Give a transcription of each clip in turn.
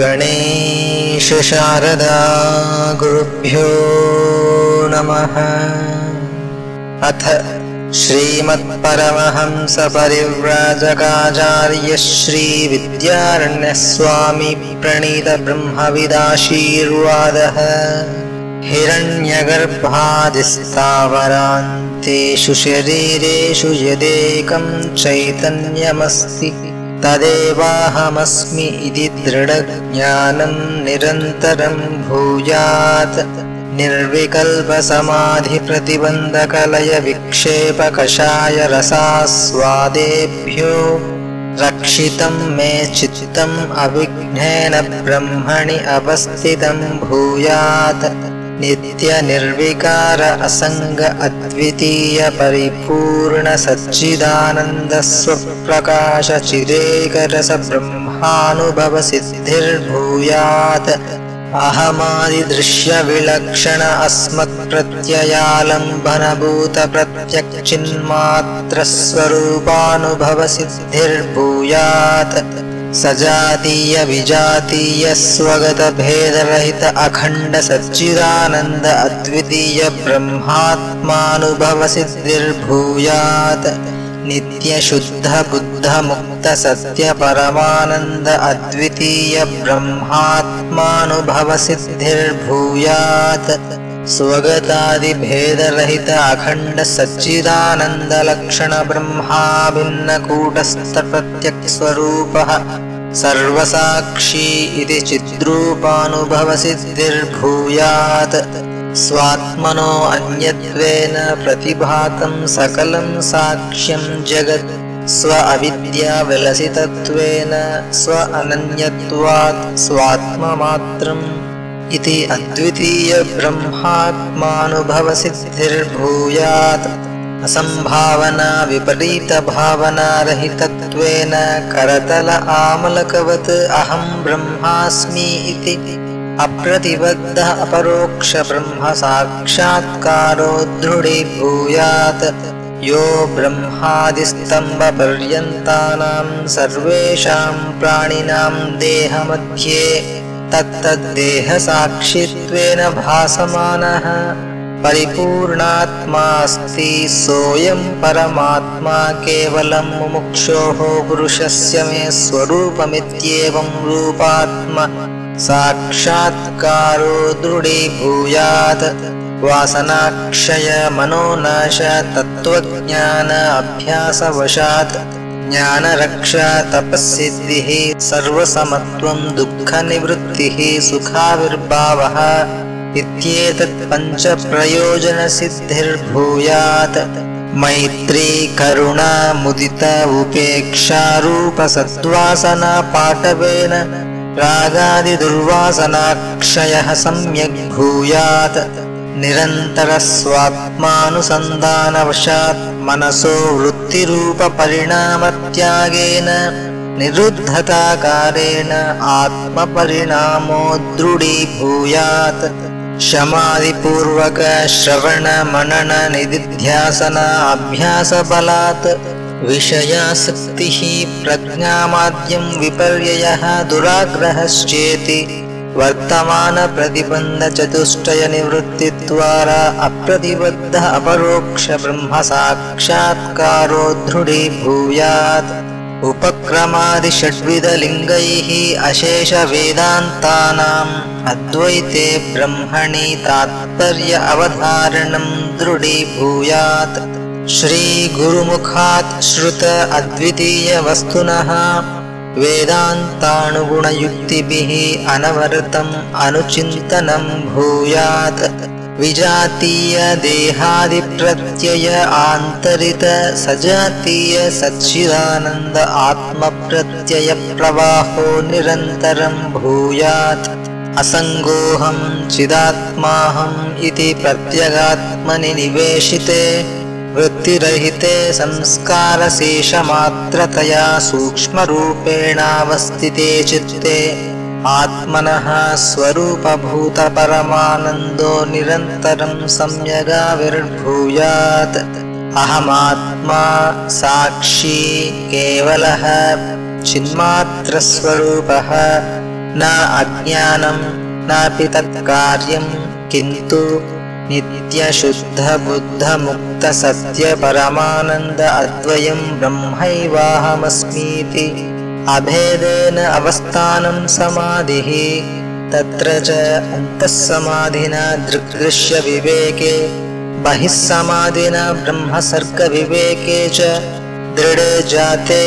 गणेशशारदा गुरुभ्यो नमः। अथ श्रीमत्परमहंसपरिव्राजकाचार्य श्रीविद्यारण्यस्वामी प्रणीतब्रह्मविदाशीर्वादः हिरण्यगर्भादिस्तावरान्तेषु शरीरेषु यदेकं चैतन्यमस्ति तदेवाहमस्मि इति दृढज्ञानं निरन्तरं भूयात्। निर्विकल्पसमाधिप्रतिबन्धकलयविक्षेपकषाय रसास्वादेभ्यो रक्षितं मे चित्तम् अविघ्नेन ब्रह्मणि अवस्थितं भूयात् नित्यनिर्विकार असङ्ग अद्वितीयपरिपूर्णसच्चिदानन्दस्वप्रकाशचिरेकरसब्रह्मानुभवसिद्धिर्भूयात् अहमादिदृश्यविलक्षण अस्मत्प्रत्ययालम्बनभूतप्रत्यक्षिन्मात्रस्वरूपानुभवसिद्धिर्भूयात् सजातीयविजातीयस्वगतभेदरहित अखण्डसच्चिदानन्द अद्वितीयब्रह्मात्मानुभवसिद्धिर्भूयात् नित्यशुद्धबुद्धमुक्तसत्यपरमानन्द अद्वितीयब्रह्मात्मानुभवसिद्धिर्भूयात् स्वगतादिभेदरहित अखण्डसच्चिदानन्दलक्षणब्रह्माभिन्नकूटस्थप्रत्यक्स्वरूपः सर्वसाक्षी इति चिद्रूपानुभवसिद्धिर्भूयात्। स्वात्मनो अन्यत्वेन प्रतिभातं सकलं साक्ष्यं जगत्। स्व अविद्याविलसितत्वेन स्व अनन्यत्वात्। स्वात्ममात्रम् इति अद्वितीयब्रह्मात्मानुभवसिद्धिर्भूयात्। असम्भावना विपरीतभावनारहितत्वेन करतल आमलकवत् अहं ब्रह्मास्मि इति। अप्रतिबद्ध अपरोक्षब्रह्मसाक्षात्कारो दृढीभूयात्। यो ब्रह्मादिस्तम्भपर्यन्तानां सर्वेषां प्राणिनां देहमध्ये तत्तद्देहसाक्षित्वेन भासमानः। परिपूर्णात्मास्ति सोऽयं परमात्मा केवलं मुमुक्षोः पुरुषस्य मे स्वरूपमित्येवं रूपात्मा। साक्षात्कारो दृढीभूयात्। वासनाक्षय मनोनाश तत्त्वज्ञान अभ्यासवशात् ज्ञानरक्षा तपःसिद्धिः सर्वसमत्वं दुःखनिवृत्तिः सुखाविर्भावः इत्येतत् पञ्चप्रयोजनसिद्धिर्भूयात्। मैत्री करुणा मुदित उपेक्षारूपसद्वासनापाटवेन रागादिदुर्वासनाक्षयः सम्यग् भूयात्। निरन्तरस्वात्मानुसन्धानवशात् मनसो वृत्तिरूपपरिणामत्यागेन निरुद्धताकारेण आत्मपरिणामो दृढीभूयात् शमादिपूर्वकश्रवणमनननिदिध्यासनाभ्यासबलात् विषयासक्तिः प्रज्ञामाद्यं विपर्ययः दुराग्रहश्चेति वर्तमानप्रतिबन्धचतुष्टयनिवृत्तिद्वारा अप्रतिबद्ध अपरोक्षब्रह्मसाक्षात्कारो दृढीभूयात्। उपक्रमादिषड्विधलिङ्गैः अशेषवेदान्तानाम् अद्वैते ब्रह्मणि तात्पर्य अवधारणं दृढीभूयात्। श्रीगुरुमुखात् श्रुत अद्वितीयवस्तुनः वेदान्तानुगुणयुक्तिभिः अनवरतम् अनुचिन्तनं भूयात्। विजातीयदेहादिप्रत्यय आन्तरित सजातीय सच्चिदानन्द आत्मप्रत्ययप्रवाहो निरन्तरं भूयात्। असङ्गोऽहं चिदात्माहम् इति प्रत्यगात्मनि निवेशिते वृत्तिरहिते संस्कारशेषमात्रतया सूक्ष्मरूपेणावस्थिते चित्ते आत्मनः स्वरूपभूतपरमानन्दो निरन्तरं सम्यगाविर्भूयात्। अहमात्मा साक्षी केवलः चिन्मात्रस्वरूपः। न अज्ञानं नापि तत्कार्यं किन्तु नित्यशुद्धबुद्धमुक्तसत्यपरमानन्द अद्वयं ब्रह्मैवाहमस्मीति। अभेदेन अवस्थानं समाधिः तत्र च अन्तःसमाधिना दृग्दृश्यविवेके बहिः समाधिना ब्रह्मसर्गविवेके च दृढे जाते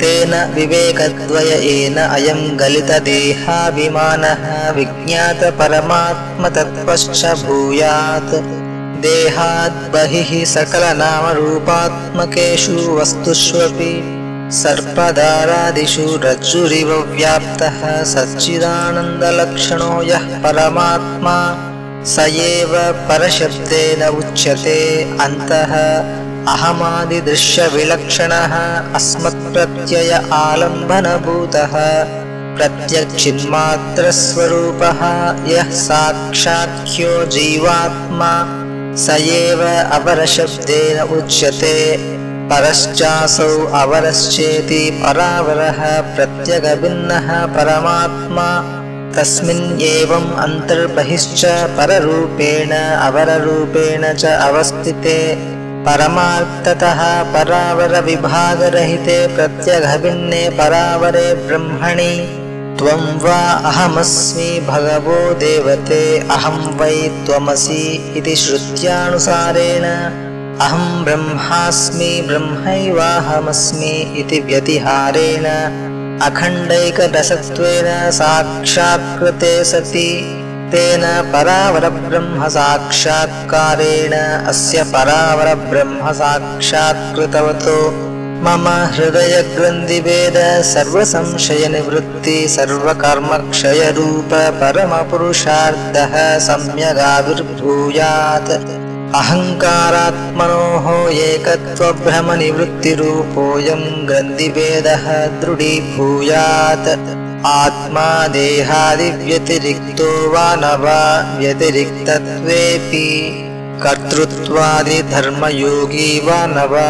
तेन विवेकद्वयेन अयं गलितदेहाभिमानः विज्ञातपरमात्मतत्त्वश्च भूयात्। देहाद् बहिः सकलनामरूपात्मकेषु वस्तुष्वपि सर्पदारादिषु रज्जुरिव व्याप्तः सच्चिदानन्दलक्षणो यः परमात्मा स एव परशब्देन उच्यते। अन्तः अहमादिदृश्यविलक्षणः अस्मत्प्रत्यय आलम्बनभूतः प्रत्यक्षिन्मात्रस्वरूपः यः साक्षाख्यो जीवात्मा स एव अवरशब्देन उच्यते परश्चासौ अवरश्चेति परावरः प्रत्यगभिन्नः परमात्मा तस्मिन् एवम् अन्तर्बहिश्च पररूपेण अवररूपेण च अवस्थिते परमार्थतः परावरविभागरहिते प्रत्यगभिन्ने परावरे ब्रह्मणि। त्वं वा अहमस्मि भगवो देवते अहं वै त्वमसि इति श्रुत्यानुसारेण। अहं ब्रह्मास्मि ब्रह्मैवाहमस्मि इति व्यतिहारेण। अखण्डैकरसत्वेन साक्षात्कृते सति तेन परावरब्रह्मसाक्षात्कारेण अस्य परावरब्रह्मसाक्षात्कृतवतो। मम हृदयग्रन्थिभेद सर्वसंशयनिवृत्ति सर्वकर्मक्षयरूप परमपुरुषार्थः सम्यगाविर्भूयात्। अहङ्कारात्मनोः एकत्वभ्रमनिवृत्तिरूपोऽयं ग्रन्थिभेदः दृढीभूयात् आत्मा देहादिव्यतिरिक्तो वा न वा व्यतिरिक्तत्वेऽपि कर्तृत्वादिधर्मयोगी वा न वा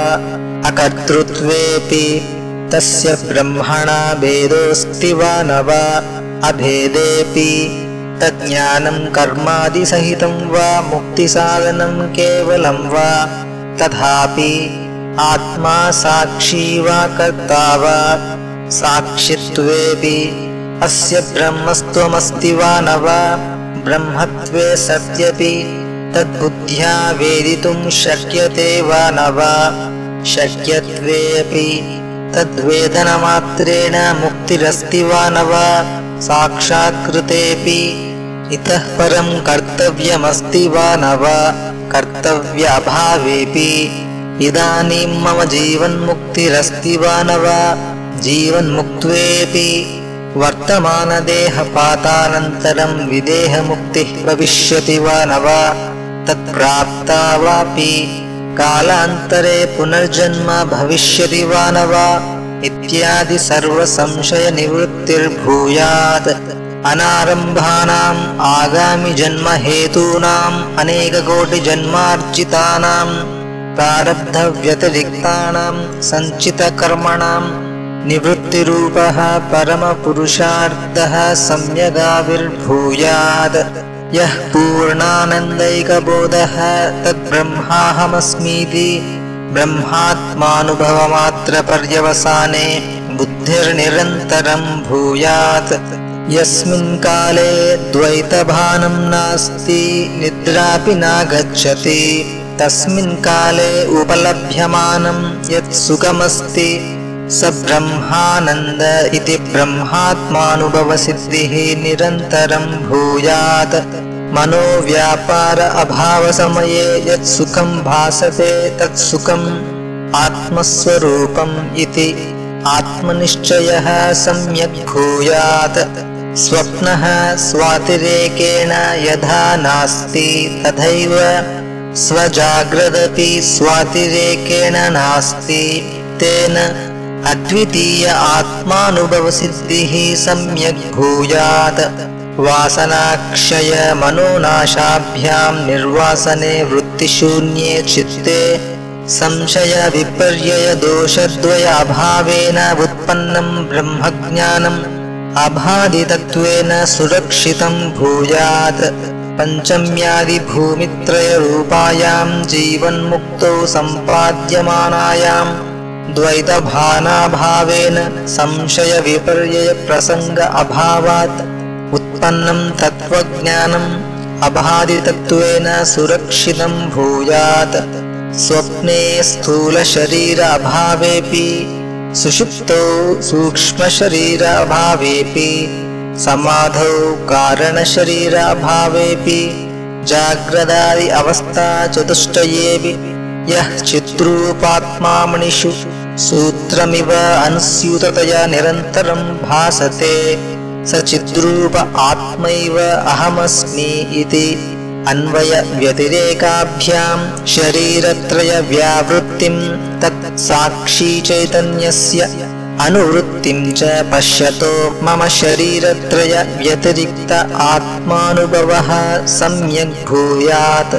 अकर्तृत्वेऽपि तस्य ब्रह्मणा भेदोऽस्ति वा न वा अभेदेऽपि तज्ज्ञानं कर्मादिसहितं वा मुक्तिसाधनं केवलं वा तथापि आत्मा साक्षी वा कर्ता वा साक्षित्वेऽपि अस्य ब्रह्मस्त्वमस्ति वा न वा ब्रह्मत्वे सत्यपि तद्बुद्ध्या वेदितुं शक्यते वा न वा शक्यत्वेऽपि तद्वेदनमात्रेण मुक्तिरस्ति वा न वा साक्षात्कृतेऽपि इतः परं कर्तव्यमस्ति वा न वा कर्तव्याभावेऽपि इदानीं मम जीवन्मुक्तिरस्ति वा न वा जीवन्मुक्त्वेऽपि वर्तमानदेहपातानन्तरं विदेहमुक्तिः भविष्यति वा न वा तत्प्राप्ता वापि कालान्तरे पुनर्जन्म भविष्यति वा न वा इत्यादि सर्वसंशयनिवृत्तिर्भूयात्। अनारम्भानाम् आगामिजन्महेतूनाम् अनेककोटिजन्मार्जितानां प्रारब्धव्यतिरिक्तानां सञ्चितकर्मणां निवृत्तिरूपः परमपुरुषार्थः सम्यगाविर्भूयात्। यः पूर्णानन्दैकबोधः तद्ब्रह्माहमस्मीति ब्रह्मात्मानुभवमात्रपर्यवसाने बुद्धिर्निरन्तरं भूयात्। यस्मिन् काले द्वैतभानं नास्ति निद्रापि नागच्छति। तस्मिन् काले उपलभ्यमानं यत् सुखमस्ति स ब्रह्मानन्द इति ब्रह्मात्मानुभवसिद्धिः निरन्तरं भूयात्। मनोव्यापार अभावसमये यत् सुखं भासते तत् सुखम् आत्मस्वरूपम् इति। आत्मनिश्चयः सम्यक् भूयात्। स्वप्नः स्वातिरेकेण यथा नास्ति तथैव स्वजाग्रदपि स्वातिरेकेण नास्ति। तेन अद्वितीय आत्मानुभवसिद्धिः सम्यक् भूयात्। वासनाक्षय मनोनाशाभ्यां निर्वासने वृत्तिशून्ये चित्ते संशयविपर्ययदोषद्वय अभावेन ब्रह्मज्ञानम् अभादितत्वेन सुरक्षितं भूयात्। पञ्चम्यादिभूमित्रयरूपायां जीवन्मुक्तौ सम्पाद्यमानायां द्वैतभानाभावेन संशयविपर्ययप्रसङ्ग अभावात् उत्पन्नं तत्त्वज्ञानम् अबाधितत्वेन सुरक्षितं भूयात्। स्वप्ने स्थूलशरीर अभावेऽपि सुषुप्तौ सूक्ष्मशरीर अभावेऽपि समाधौ कारणशरीराभावेऽपि जाग्रदादि अवस्थाचतुष्टयेऽपि यः चिद्रूपात्मामणिषु सूत्रमिव अनुस्यूततया निरन्तरं भासते। स चिद्रूप आत्मैव अहमस्मि इति। अन्वयव्यतिरेकाभ्यां शरीरत्रयव्यावृत्तिं तत् साक्षीचैतन्यस्य अनुवृत्तिं च पश्यतो मम शरीरत्रय व्यतिरिक्त आत्मानुभवः सम्यग् भूयात्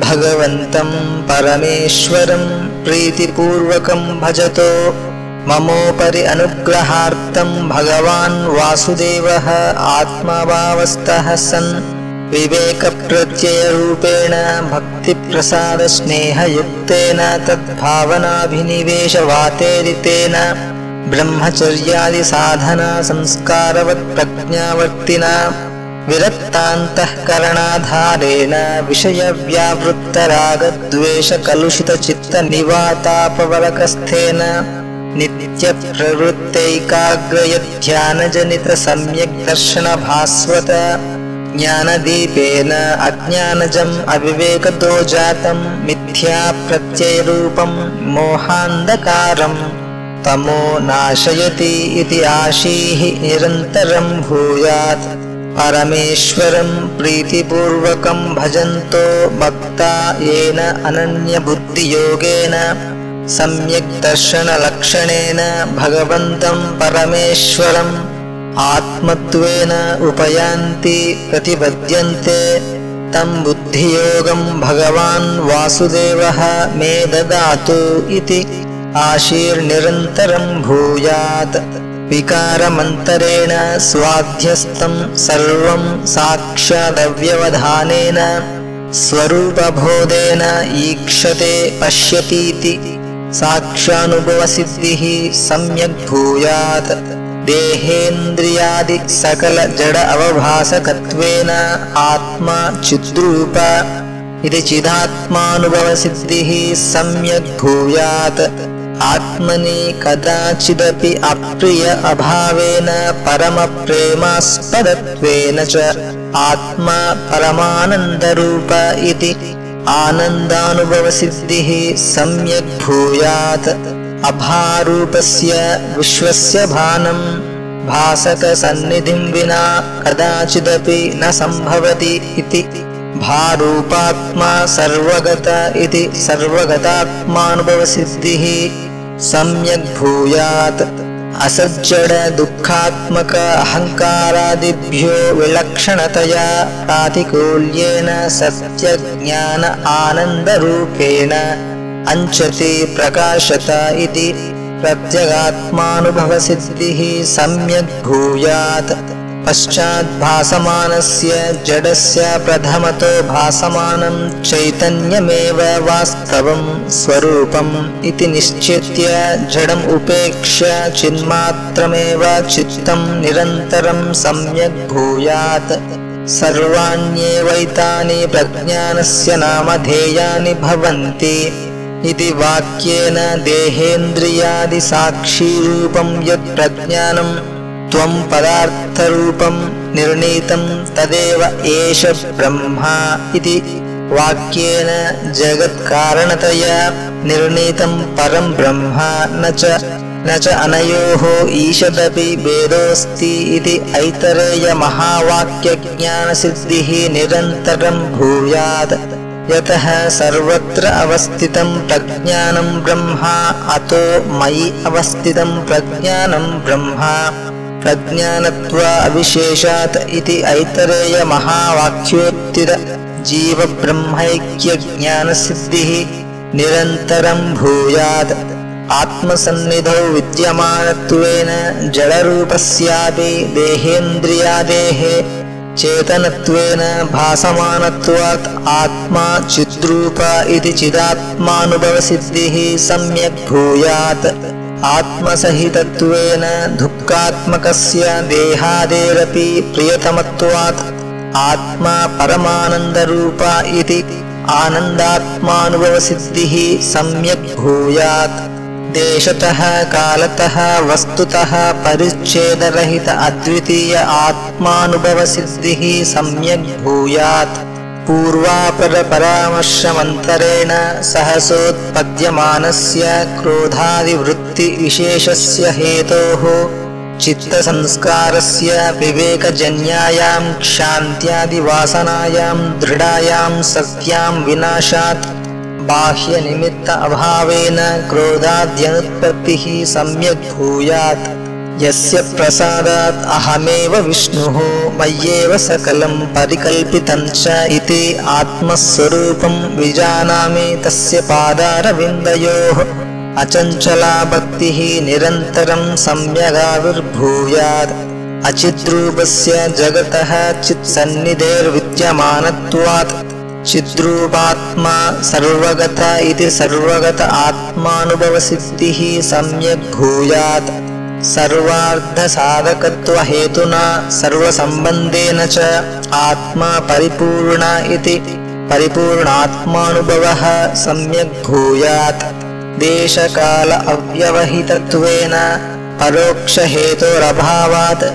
भगवन्तं परमेश्वरं प्रीतिपूर्वकं भजतो। ममोपरि अनुग्रहार्थं भगवान् वासुदेवः आत्मभावस्थः सन्। विवेकप्रत्ययरूपेण भक्तिप्रसादस्नेहयुक्तेन तद्भावनाभिनिवेशवातेरितेन ब्रह्मचर्यादिसाधनासंस्कारवत्प्रज्ञावर्तिना विरक्तान्तःकरणाधारेण विषयव्यावृत्तरागद्वेषकलुषितचित्तनिवातापवरकस्थेन नित्यप्रवृत्तैकाग्रयध्यानजनितसम्यग्दर्शनभास्वत ज्ञानदीपेन अज्ञानजम् अविवेकतो जातं मिथ्याप्रत्ययरूपं मोहान्धकारम् तमो नाशयति इति आशीः निरन्तरं भूयात् परमेश्वरं प्रीतिपूर्वकं भजन्तो भक्ता येन अनन्यबुद्धियोगेन सम्यग्दर्शनलक्षणेन भगवन्तं परमेश्वरम् आत्मत्वेन उपयान्ति प्रतिपद्यन्ते। तं बुद्धियोगं भगवान् वासुदेवः मे ददातु इति आशीर्निरन्तरं भूयात् विकारमन्तरेण स्वाध्यस्थं सर्वं साक्षादव्यवधानेन स्वरूपबोधेन ईक्षते पश्यतीति साक्षानुभवसिद्धिः सम्यग् भूयात्। देहेन्द्रियादिसकलजड अवभासकत्वेन आत्मा चिद्रूप इति चिदात्मानुभवसिद्धिः सम्यग् भूयात् आत्मनि कदाचिदपि अप्रिय अभावेन परमप्रेमास्पदत्वेन च आत्मा परमानन्दरूप इति आनन्दानुभवसिद्धिः सम्यग् भूयात्। अभारूपस्य विश्वस्य भानं भासकसन्निधिं विना कदाचिदपि न सम्भवति इति। भारूपात्मा सर्वगत इति सर्वगतात्मानुभवसिद्धिः सम्यग् भूयात् असज्जडदुःखात्मक अहङ्कारादिभ्यो विलक्षणतया प्रातिकूल्येन सत्यज्ञान आनन्दरूपेण अञ्चति प्रकाशत इति प्रत्यगात्मानुभवसिद्धिः सम्यग् भूयात् पश्चाद्भासमानस्य जडस्य प्रथमतो भासमानं चैतन्यमेव वास्तवं स्वरूपम् इति निश्चित्य जडम् उपेक्ष्य चिन्मात्रमेव चित्तं निरन्तरं सम्यग् भूयात्। सर्वाण्येवैतानि प्रज्ञानस्य नामधेयानि भवन्ति। इति वाक्येन देहेन्द्रियादिसाक्षीरूपं यत् प्रज्ञानं त्वं पदार्थरूपं निर्णीतं तदेव एष ब्रह्मा इति वाक्येन जगत्कारणतया निर्णीतं परं ब्रह्म न च न च अनयोः ईषदपि भेदोऽस्ति इति ऐतरेयमहावाक्यज्ञानसिद्धिः निरन्तरं भूयात्। यतः सर्वत्र अवस्थितं प्रज्ञानं ब्रह्मा अतो मयि अवस्थितं प्रज्ञानं ब्रह्मा प्रज्ञानत्वा अविशेषात् इति ऐतरेयमहावाक्योत्तिर जीवब्रह्मैक्यज्ञानसिद्धिः निरन्तरं भूयात्। आत्मसन्निधौ विद्यमानत्वेन जडरूपस्यापि देहेन्द्रियादेः चेतनत्वेन भासमानत्वात् आत्मा चिद्रूप इति चिदात्मानुभवसिद्धिः सम्यक् भूयात् आत्मसहितत्वेन दुःखात्मकस्य देहादेरपि प्रियतमत्वात् आत्मा परमानन्दरूप इति आनन्दात्मानुभवसिद्धिः सम्यक् भूयात्। देशतः कालतः वस्तुतः परिच्छेदरहित अद्वितीय आत्मानुभवसिद्धिः सम्यक् भूयात् पूर्वापरपरामर्शमन्तरेण सहसोत्पद्यमानस्य क्रोधादिवृत्तिविशेषस्य हेतोः चित्तसंस्कारस्य विवेकजन्यायां क्षान्त्यादिवासनायां दृढायां सत्यां विनाशात् बाह्यनिमित्त अभावेन क्रोधाद्यनुत्पत्तिः सम्यक् भूयात् यस्य प्रसादात् अहमेव विष्णुः मय्येव सकलं परिकल्पितं च इति आत्मस्वरूपं विजानामि तस्य पादारविन्दयोः। अचञ्चला भक्तिः निरन्तरं सम्यगाविर्भूयात्। अचिद्रूपस्य जगतः चित्सन्निधेर्विद्यमानत्वात्। चिद्रूपात्मा सर्वगत इति सर्वगत आत्मानुभवसिद्धिः सम्यग् सर्वार्धसाधकत्वहेतुना सर्वसम्बन्धेन च आत्मा परिपूर्ण इति परिपूर्णात्मानुभवः सम्यग् भूयात्। देशकाल अव्यवहितत्वेन परोक्षहेतोरभावात्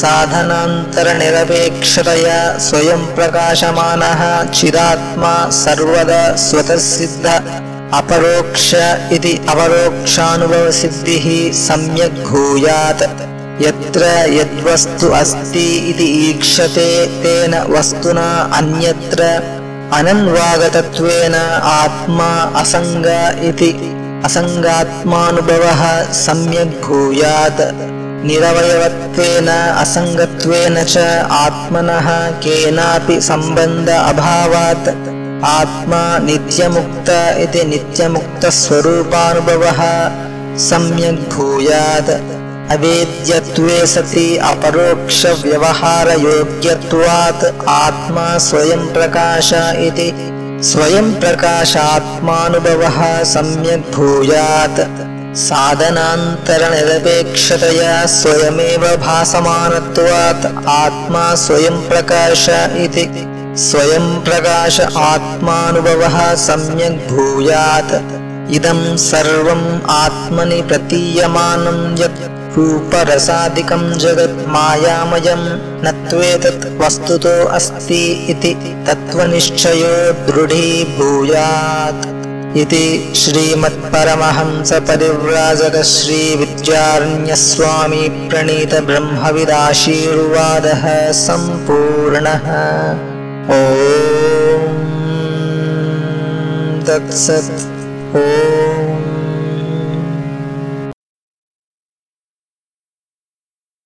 साधनान्तरनिरपेक्षतया स्वयं प्रकाशमानः चिदात्मा सर्वदा स्वतःसिद्ध अपरोक्ष इति अपरोक्षानुभवसिद्धिः सम्यग् भूयात् यत्र यद्वस्तु अस्ति इति ईक्षते तेन वस्तुना अन्यत्र अनन्वागतत्वेन आत्मा असङ्ग इति असङ्गात्मानुभवः सम्यग् भूयात् निरवयवत्वेन असङ्गत्वेन च आत्मनः केनापि सम्बन्ध अभावात् आत्मा नित्यमुक्त इति नित्यमुक्तस्वरूपानुभवः। सम्यग् भूयात्। अवेद्यत्वे सति अपरोक्षव्यवहारयोग्यत्वात्। आत्मा स्वयं प्रकाश इति स्वयं प्रकाशात्मानुभवः सम्यग् भूयात्। साधनान्तरनिरपेक्षतया स्वयमेव भासमानत्वात्। आत्मा स्वयं प्रकाश इति स्वयं प्रकाश आत्मानुभवः सम्यग् भूयात्। इदं सर्वम् आत्मनि प्रतीयमानं यत् रूपरसादिकं जगत् मायामयं न त्वेतत् वस्तुतो अस्ति इति तत्त्वनिश्चयो दृढीभूयात्। इति श्रीमत्परमहंसपरिव्राजकश्रीविद्यारण्यस्वामी प्रणीतब्रह्मविदाशीर्वादः सम्पूर्णः ॐ तत्सत् ॐ